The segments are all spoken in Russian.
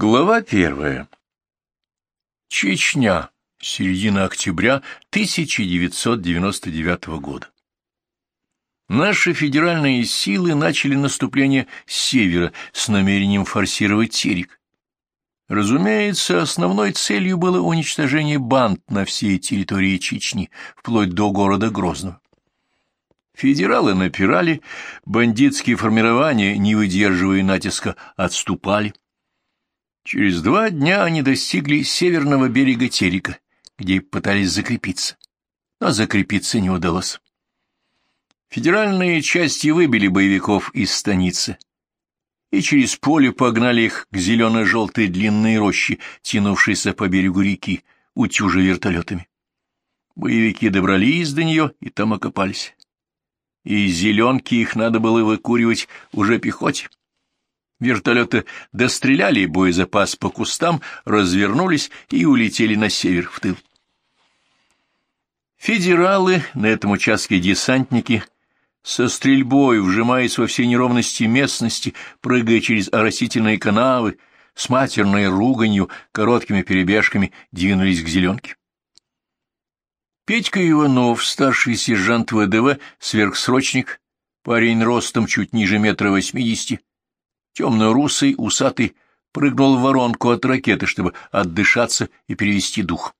Глава первая. Чечня. Середина октября 1999 года. Наши федеральные силы начали наступление с севера с намерением форсировать Терек. Разумеется, основной целью было уничтожение банд на всей территории Чечни, вплоть до города Грозного. Федералы напирали, бандитские формирования, не выдерживая натиска, отступали. Через два дня они достигли северного берега Терека, где пытались закрепиться. Но закрепиться не удалось. Федеральные части выбили боевиков из станицы и через поле погнали их к зелено-желтой длинной рощи, тянувшейся по берегу реки, утюжа вертолетами. Боевики добрались до нее и там окопались и зеленки их надо было выкуривать уже пехоте. Вертолеты достреляли боезапас по кустам, развернулись и улетели на север, в тыл. Федералы, на этом участке десантники, со стрельбой, вжимаясь во все неровности местности, прыгая через оросительные канавы, с матерной руганью, короткими перебежками двинулись к зеленке. Петька Иванов, старший сержант ВДВ, сверхсрочник, парень ростом чуть ниже метра восьмидесяти, темно-русый, усатый, прыгнул в воронку от ракеты, чтобы отдышаться и перевести дух.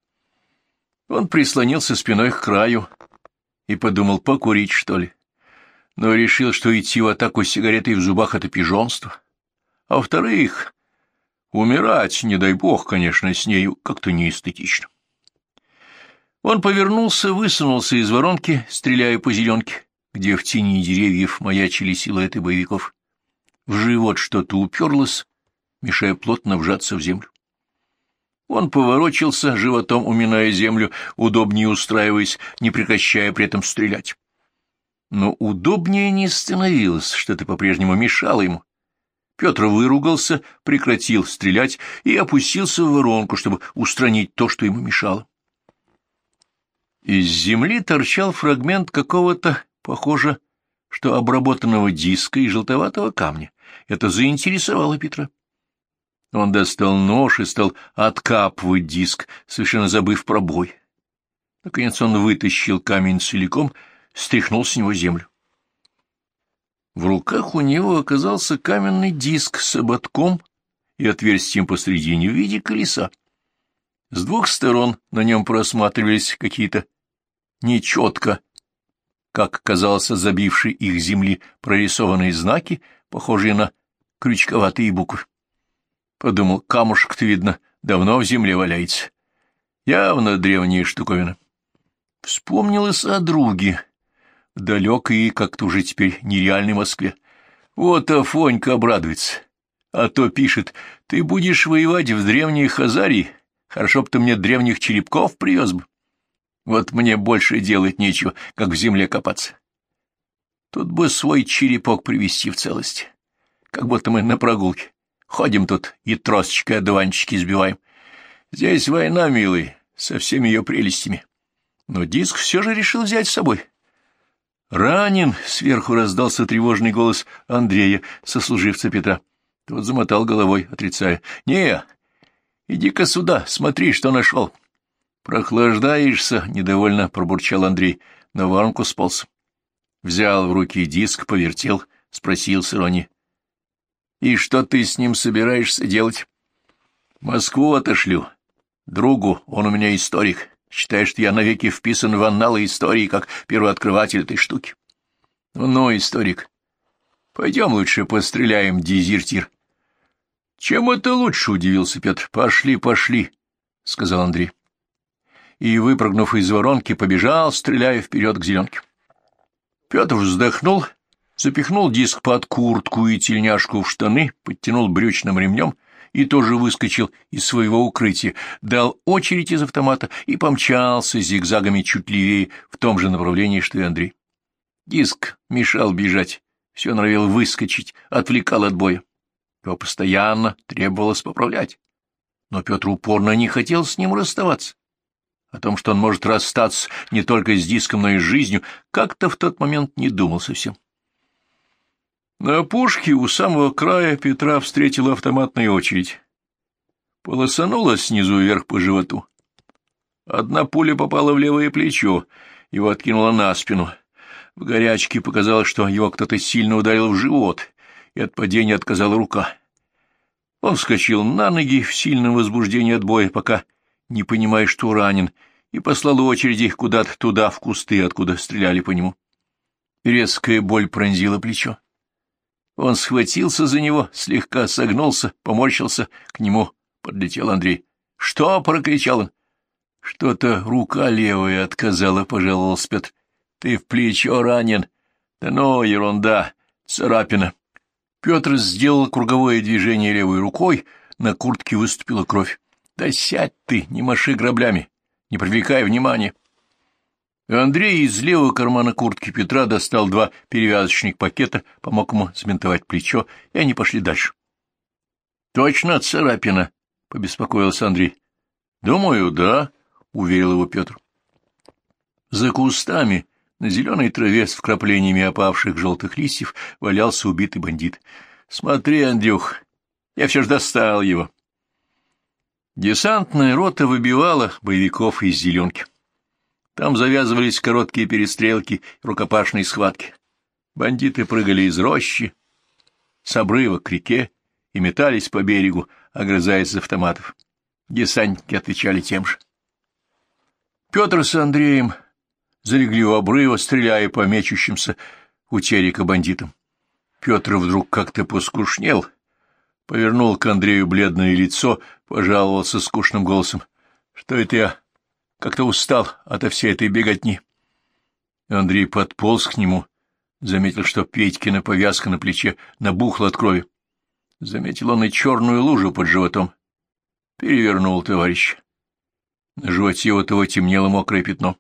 Он прислонился спиной к краю и подумал, покурить, что ли. Но решил, что идти в атаку с сигаретой в зубах — это пижонство. А во-вторых, умирать, не дай бог, конечно, с нею как-то неэстетично. Он повернулся, высунулся из воронки, стреляя по зеленке, где в тени деревьев маячили силуэты боевиков. В живот что-то уперлось, мешая плотно вжаться в землю. Он поворочился, животом уминая землю, удобнее устраиваясь, не прекращая при этом стрелять. Но удобнее не становилось, что-то по-прежнему мешало ему. Петр выругался, прекратил стрелять и опустился в воронку, чтобы устранить то, что ему мешало. Из земли торчал фрагмент какого-то, похоже, что обработанного диска и желтоватого камня. Это заинтересовало Петра. Он достал нож и стал откапывать диск, совершенно забыв про бой. Наконец он вытащил камень целиком, стряхнул с него землю. В руках у него оказался каменный диск с ободком и отверстием посредине в виде колеса. С двух сторон на нем просматривались какие-то нечетко, как казалось, забившие их земли прорисованные знаки, похожие на крючковатые буквы. Подумал, камушек-то, видно, давно в земле валяется. Явно древняя штуковина. Вспомнилось о друге, далекой и как-то уже теперь нереальной Москве. Вот Афонька обрадуется, а то пишет, ты будешь воевать в древней Хазарии, хорошо бы ты мне древних черепков привез бы. Вот мне больше делать нечего, как в земле копаться. Тут бы свой черепок привести в целости. Как будто мы на прогулке. Ходим тут и тросочкой одуванчики сбиваем. Здесь война, милый, со всеми ее прелестями. Но диск все же решил взять с собой. «Ранен!» — сверху раздался тревожный голос Андрея, сослуживца Петра. Тот замотал головой, отрицая. «Не, иди-ка сюда, смотри, что нашел». «Прохлаждаешься?» — недовольно пробурчал Андрей, но воронку сполз. Взял в руки диск, повертел, спросил с иронией. «И что ты с ним собираешься делать?» «Москву отошлю. Другу, он у меня историк. Считает, что я навеки вписан в анналы истории, как первооткрыватель этой штуки». «Ну, историк, пойдем лучше постреляем, дезертир». «Чем это лучше?» — удивился Петр. «Пошли, пошли», — сказал Андрей и, выпрыгнув из воронки, побежал, стреляя вперед к зеленке. Петр вздохнул, запихнул диск под куртку и тельняшку в штаны, подтянул брючным ремнем и тоже выскочил из своего укрытия, дал очередь из автомата и помчался зигзагами чуть левее в том же направлении, что и Андрей. Диск мешал бежать, все норовил выскочить, отвлекал от боя. Его постоянно требовалось поправлять. Но Петр упорно не хотел с ним расставаться о том, что он может расстаться не только с диском, но и с жизнью, как-то в тот момент не думал совсем. На опушке у самого края Петра встретила автоматная очередь. полосануло снизу вверх по животу. Одна пуля попала в левое плечо, его откинула на спину. В горячке показалось, что его кто-то сильно ударил в живот, и от падения отказала рука. Он вскочил на ноги в сильном возбуждении от боя, пока не понимая, что ранен, и послал очереди куда-то туда, в кусты, откуда стреляли по нему. Резкая боль пронзила плечо. Он схватился за него, слегка согнулся, поморщился, к нему подлетел Андрей. «Что?» — прокричал он. «Что-то рука левая отказала», — пожаловался Петр. «Ты в плечо ранен». «Да ну, ерунда, царапина». Петр сделал круговое движение левой рукой, на куртке выступила кровь. «Да сядь ты, не маши граблями, не привлекай внимания». Андрей из левого кармана куртки Петра достал два перевязочных пакета, помог ему сментовать плечо, и они пошли дальше. — Точно царапина? — побеспокоился Андрей. — Думаю, да, — уверил его Петр. За кустами, на зеленой траве с вкраплениями опавших желтых листьев, валялся убитый бандит. — Смотри, Андрюх, я все ж достал его. Десантная рота выбивала боевиков из зеленки. Там завязывались короткие перестрелки, рукопашные схватки. Бандиты прыгали из рощи, с обрыва к реке и метались по берегу, огрызаясь из автоматов. Десантники отвечали тем же. Петр с Андреем залегли у обрыва, стреляя по мечущимся у терека бандитам. Петр вдруг как-то поскушнел, повернул к Андрею бледное лицо, пожаловался скучным голосом. — Что это я как-то устал ото всей этой беготни. Андрей подполз к нему, заметил, что Петькина повязка на плече набухла от крови. Заметил он и черную лужу под животом. Перевернул товарищ. На животе у того темнело мокрое пятно.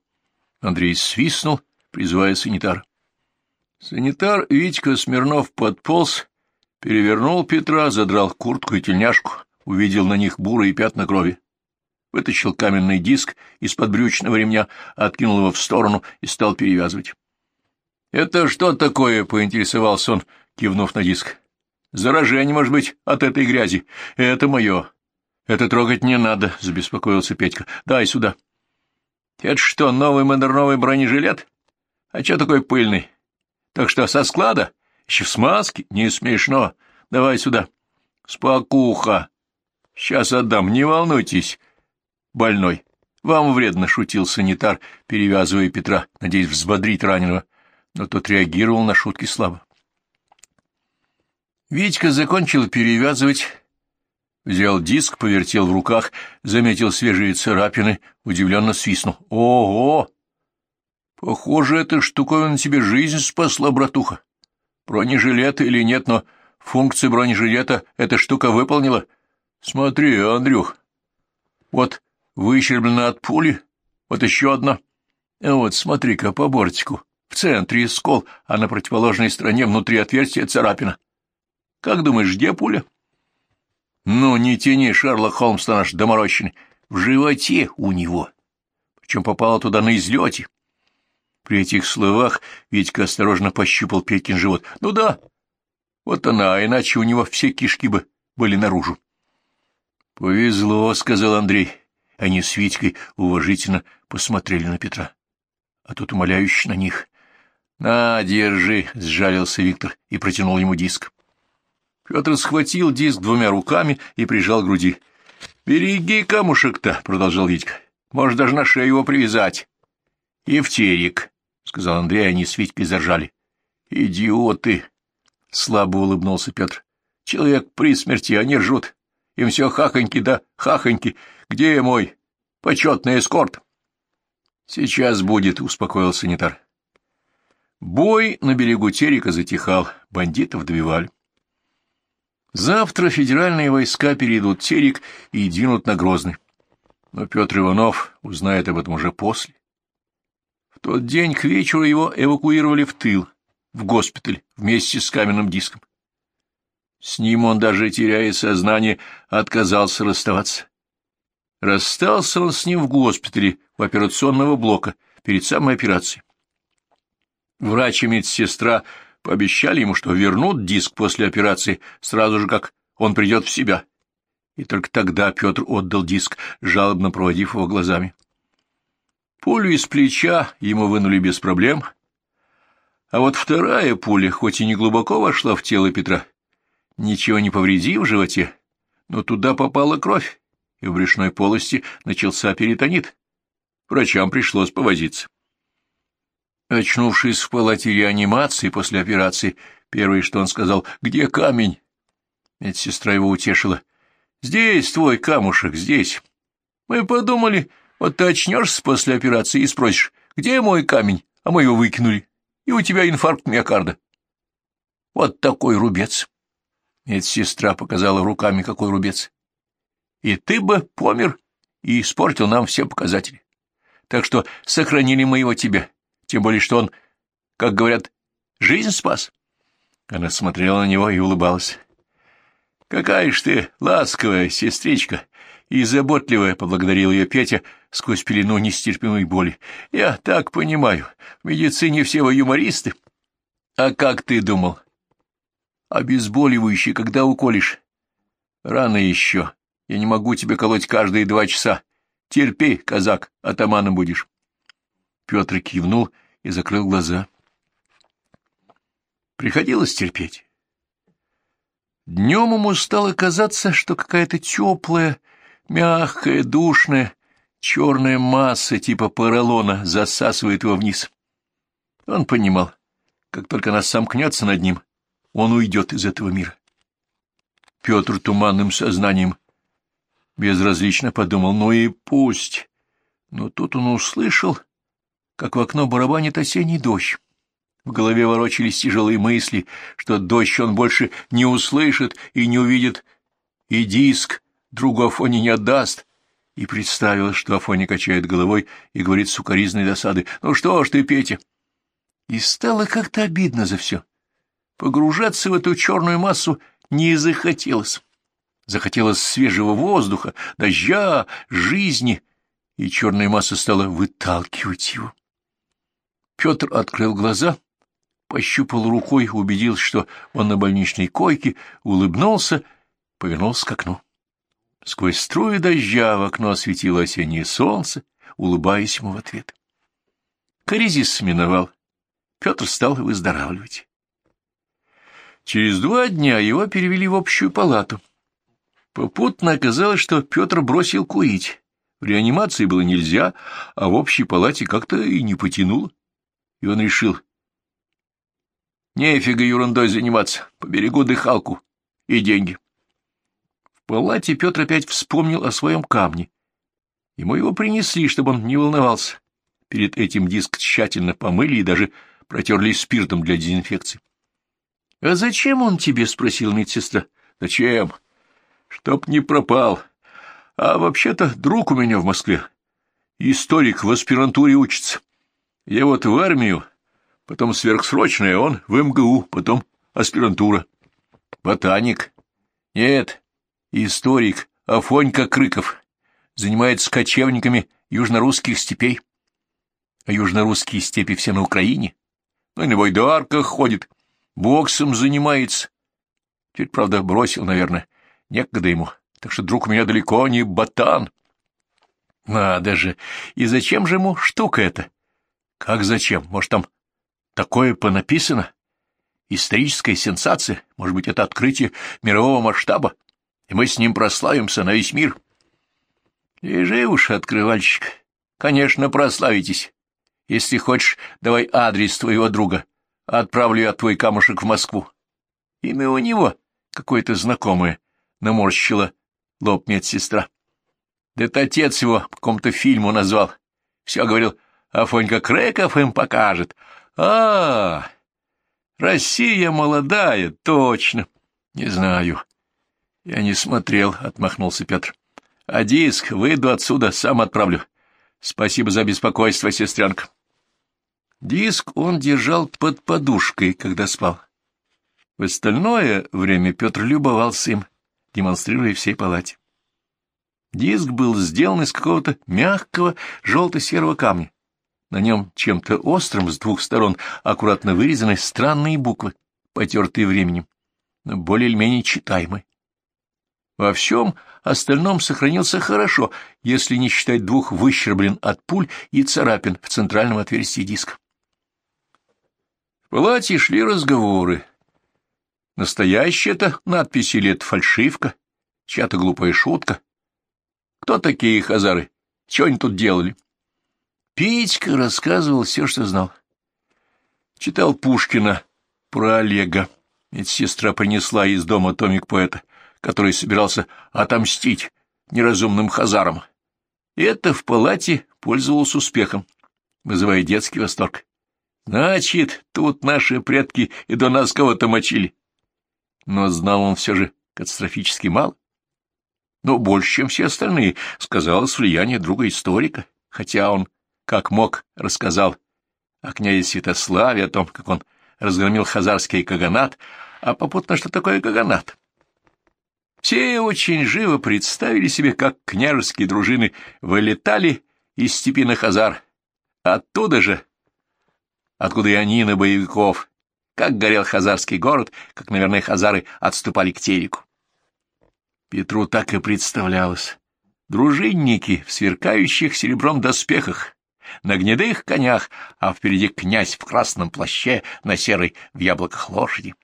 Андрей свистнул, призывая санитар. Санитар Витька Смирнов подполз, перевернул Петра, задрал куртку и тельняшку, увидел на них бурые пятна крови вытащил каменный диск из-под брючного ремня, откинул его в сторону и стал перевязывать. — Это что такое? — поинтересовался он, кивнув на диск. — Заражение, может быть, от этой грязи. Это мое. — Это трогать не надо, — забеспокоился Петька. — Дай сюда. — Это что, новый модерновый бронежилет? А что такой пыльный? Так что, со склада? Еще в смазке? Не смешно. Давай сюда. — Спокуха. Сейчас отдам, не волнуйтесь больной. Вам вредно, — шутил санитар, перевязывая Петра, надеясь взбодрить раненого, но тот реагировал на шутки слабо. Витька закончил перевязывать, взял диск, повертел в руках, заметил свежие царапины, удивленно свистнул. «Ого! Похоже, эта штуковина тебе жизнь спасла, братуха. Бронежилет или нет, но функции бронежилета эта штука выполнила. Смотри, Андрюх, вот выщерблена от пули. Вот еще одна. А вот, смотри-ка, по бортику. В центре скол, а на противоположной стороне внутри отверстия царапина. Как думаешь, где пуля? Ну, не тяни, Шерлок Холмс наш доморощенный. В животе у него. Причем попала туда на излете. При этих словах Витька осторожно пощупал Петькин живот. Ну да, вот она, иначе у него все кишки бы были наружу. — Повезло, — сказал Андрей. Они с Витькой уважительно посмотрели на Петра, а тот умоляющий на них. — На, держи, — сжалился Виктор и протянул ему диск. Петр схватил диск двумя руками и прижал к груди. — Береги камушек-то, — продолжал Витька. — Может, даже на шею его привязать. — Евтерик, — сказал Андрей, они с Витькой заржали. — Идиоты! — слабо улыбнулся Петр. — Человек при смерти, они ржут. Им все хахоньки да хахоньки. Где мой почетный эскорт? — Сейчас будет, — успокоил санитар. Бой на берегу Терека затихал, бандитов добивали. Завтра федеральные войска перейдут Терек и двинут на Грозный. Но Петр Иванов узнает об этом уже после. В тот день к вечеру его эвакуировали в тыл, в госпиталь, вместе с каменным диском. С ним он, даже теряя сознание, отказался расставаться. Расстался он с ним в госпитале у операционного блока перед самой операцией. Врач и медсестра пообещали ему, что вернут диск после операции сразу же, как он придет в себя. И только тогда Петр отдал диск, жалобно проводив его глазами. Пулю из плеча ему вынули без проблем, а вот вторая пуля, хоть и не глубоко вошла в тело Петра, ничего не повредив в животе, но туда попала кровь, и в брюшной полости начался перитонит. Врачам пришлось повозиться. Очнувшись в палате реанимации после операции, первое, что он сказал, «Где камень?» Медсестра его утешила. «Здесь твой камушек, здесь. Мы подумали, вот ты очнешься после операции и спросишь, где мой камень, а мы его выкинули, и у тебя инфаркт миокарда». Вот такой рубец. Медсестра показала руками, какой рубец. И ты бы помер и испортил нам все показатели. Так что сохранили мы его тебе, тем более что он, как говорят, жизнь спас. Она смотрела на него и улыбалась. «Какая ж ты ласковая сестричка и заботливая!» — поблагодарил ее Петя сквозь пелену нестерпимой боли. «Я так понимаю, в медицине все вы юмористы. А как ты думал? Обезболивающий, когда уколешь? Рано еще. Я не могу тебе колоть каждые два часа. Терпи, казак, атаманом будешь. Петр кивнул и закрыл глаза. Приходилось терпеть. Днем ему стало казаться, что какая-то теплая, мягкая, душная, черная масса типа поролона засасывает его вниз. Он понимал, как только она сомкнется над ним, он уйдет из этого мира. Петр туманным сознанием безразлично подумал, ну и пусть. Но тут он услышал, как в окно барабанит осенний дождь. В голове ворочались тяжелые мысли, что дождь он больше не услышит и не увидит, и диск другу Афоне не отдаст. И представил, что Афоня качает головой и говорит с укоризной досады, «Ну что ж ты, Петя?» И стало как-то обидно за все. Погружаться в эту черную массу не захотелось. Захотелось свежего воздуха, дождя, жизни, и черная масса стала выталкивать его. Петр открыл глаза, пощупал рукой, убедился, что он на больничной койке, улыбнулся, повернулся к окну. Сквозь струи дождя в окно осветило осеннее солнце, улыбаясь ему в ответ. Коризис миновал. Петр стал выздоравливать. Через два дня его перевели в общую палату. Попутно оказалось, что Петр бросил курить. В реанимации было нельзя, а в общей палате как-то и не потянуло. И он решил, нефига ерундой заниматься, поберегу дыхалку и деньги. В палате Петр опять вспомнил о своем камне. Ему его принесли, чтобы он не волновался. Перед этим диск тщательно помыли и даже протерли спиртом для дезинфекции. — А зачем он тебе? — спросила медсестра. — Зачем? — Чтоб не пропал. А вообще-то друг у меня в Москве. Историк в аспирантуре учится. Я вот в армию, потом сверхсрочная, он в МГУ, потом аспирантура. Ботаник. Нет, историк Афонька Крыков. Занимается кочевниками южнорусских степей. А южнорусские степи все на Украине. Ну и на байдарках ходит, боксом занимается. Теперь, правда, бросил, наверное, Некогда ему, так что друг у меня далеко не ботан. Надо же! И зачем же ему штука эта? Как зачем? Может, там такое понаписано? Историческая сенсация? Может быть, это открытие мирового масштаба? И мы с ним прославимся на весь мир. Лежи уж, открывальщик. Конечно, прославитесь. Если хочешь, давай адрес твоего друга. Отправлю я твой камушек в Москву. Имя у него какое-то знакомое наморщила лоб медсестра. Да это отец его по какому-то фильму назвал. Все говорил, Афонька Креков им покажет. А, -а, а Россия молодая, точно. Не знаю. Я не смотрел, отмахнулся Петр. А диск выйду отсюда, сам отправлю. Спасибо за беспокойство, сестренка. Диск он держал под подушкой, когда спал. В остальное время Петр любовался им демонстрируя всей палате. Диск был сделан из какого-то мягкого желто-серого камня. На нем чем-то острым с двух сторон аккуратно вырезаны странные буквы, потертые временем, но более или менее читаемые. Во всем остальном сохранился хорошо, если не считать двух выщерблен от пуль и царапин в центральном отверстии диска. В палате шли разговоры. Настоящая это надпись или это фальшивка, чья-то глупая шутка? Кто такие хазары? Чего они тут делали? Петька рассказывал все, что знал. Читал Пушкина про Олега. Ведь сестра принесла из дома томик поэта, который собирался отомстить неразумным хазарам. Это в палате пользовалось успехом, вызывая детский восторг. Значит, тут наши предки и до нас кого-то мочили. Но знал он все же катастрофически мало. Но больше, чем все остальные, сказалось влияние друга историка, хотя он, как мог, рассказал о князе Святославе, о том, как он разгромил хазарский каганат, а попутно, что такое каганат. Все очень живо представили себе, как княжеские дружины вылетали из степи на Хазар. Оттуда же, откуда и они на боевиков, как горел хазарский город, как, наверное, хазары отступали к Тереку. Петру так и представлялось. Дружинники в сверкающих серебром доспехах, на гнедых конях, а впереди князь в красном плаще на серой в яблоках лошади.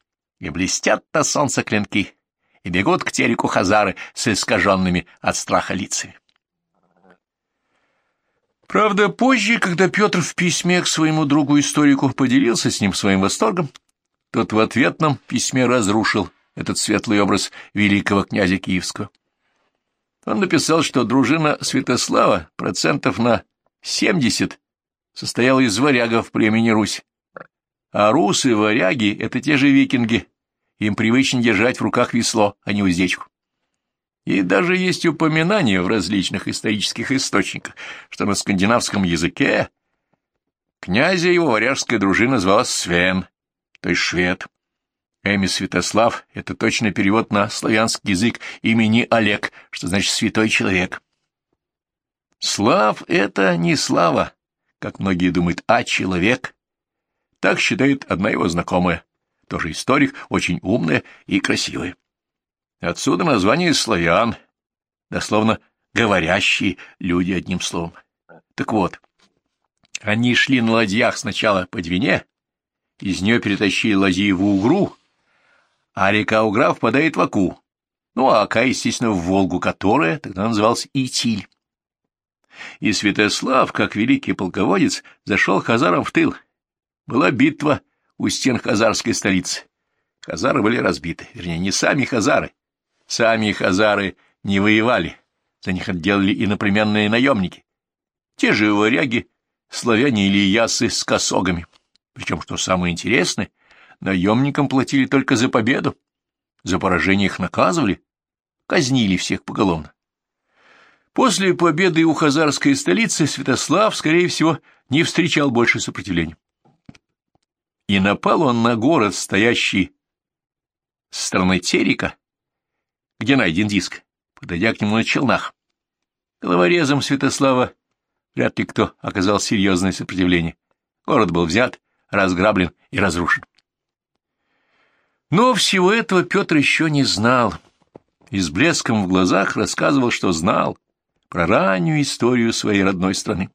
И блестят на солнце клинки, и бегут к тереку хазары с искаженными от страха лицами. Правда, позже, когда Петр в письме к своему другу-историку поделился с ним своим восторгом, тот в ответном письме разрушил этот светлый образ великого князя Киевского. Он написал, что дружина Святослава процентов на семьдесят состояла из варягов племени Русь, а русы-варяги — это те же викинги, им привычно держать в руках весло, а не уздечку. И даже есть упоминания в различных исторических источниках, что на скандинавском языке князя его варяжская дружина звалась Свен, то есть швед. Эми Святослав — это точный перевод на славянский язык имени Олег, что значит «святой человек». Слав — это не слава, как многие думают, а человек. Так считает одна его знакомая тоже историк, очень умная и красивая. Отсюда название славян, дословно говорящие люди одним словом. Так вот, они шли на ладьях сначала по Двине, из нее перетащили ладьи в Угру, а река Угра впадает в Аку, ну а Ака, естественно, в Волгу, которая тогда называлась Итиль. И Святослав, как великий полководец, зашел хазарам в тыл. Была битва у стен хазарской столицы. Хазары были разбиты, вернее, не сами хазары. Сами хазары не воевали, за них отделали иноплеменные наемники. Те же варяги, славяне или ясы с косогами. Причем, что самое интересное, наемникам платили только за победу. За поражение их наказывали, казнили всех поголовно. После победы у хазарской столицы Святослав, скорее всего, не встречал больше сопротивления и напал он на город, стоящий с стороны Терека, где найден диск, подойдя к нему на челнах. Головорезом Святослава вряд ли кто оказал серьезное сопротивление. Город был взят, разграблен и разрушен. Но всего этого Петр еще не знал, и с блеском в глазах рассказывал, что знал про раннюю историю своей родной страны.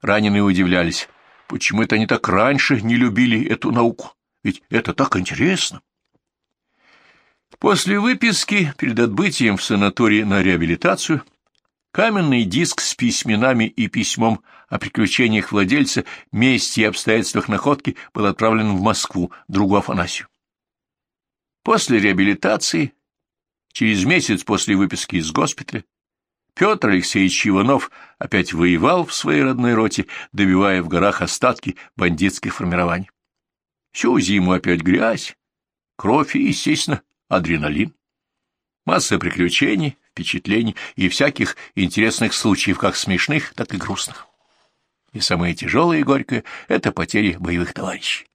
Раненые удивлялись. Почему это они так раньше не любили эту науку? Ведь это так интересно. После выписки, перед отбытием в санатории на реабилитацию, каменный диск с письменами и письмом о приключениях владельца, месте и обстоятельствах находки был отправлен в Москву другу Афанасию. После реабилитации, через месяц после выписки из госпиталя, Петр Алексеевич Иванов опять воевал в своей родной роте, добивая в горах остатки бандитских формирований. Всю зиму опять грязь, кровь и, естественно, адреналин. Масса приключений, впечатлений и всяких интересных случаев, как смешных, так и грустных. И самое тяжелое и горькое — это потери боевых товарищей.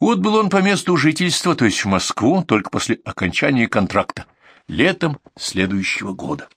Отбыл он по месту жительства, то есть в Москву, только после окончания контракта, летом следующего года.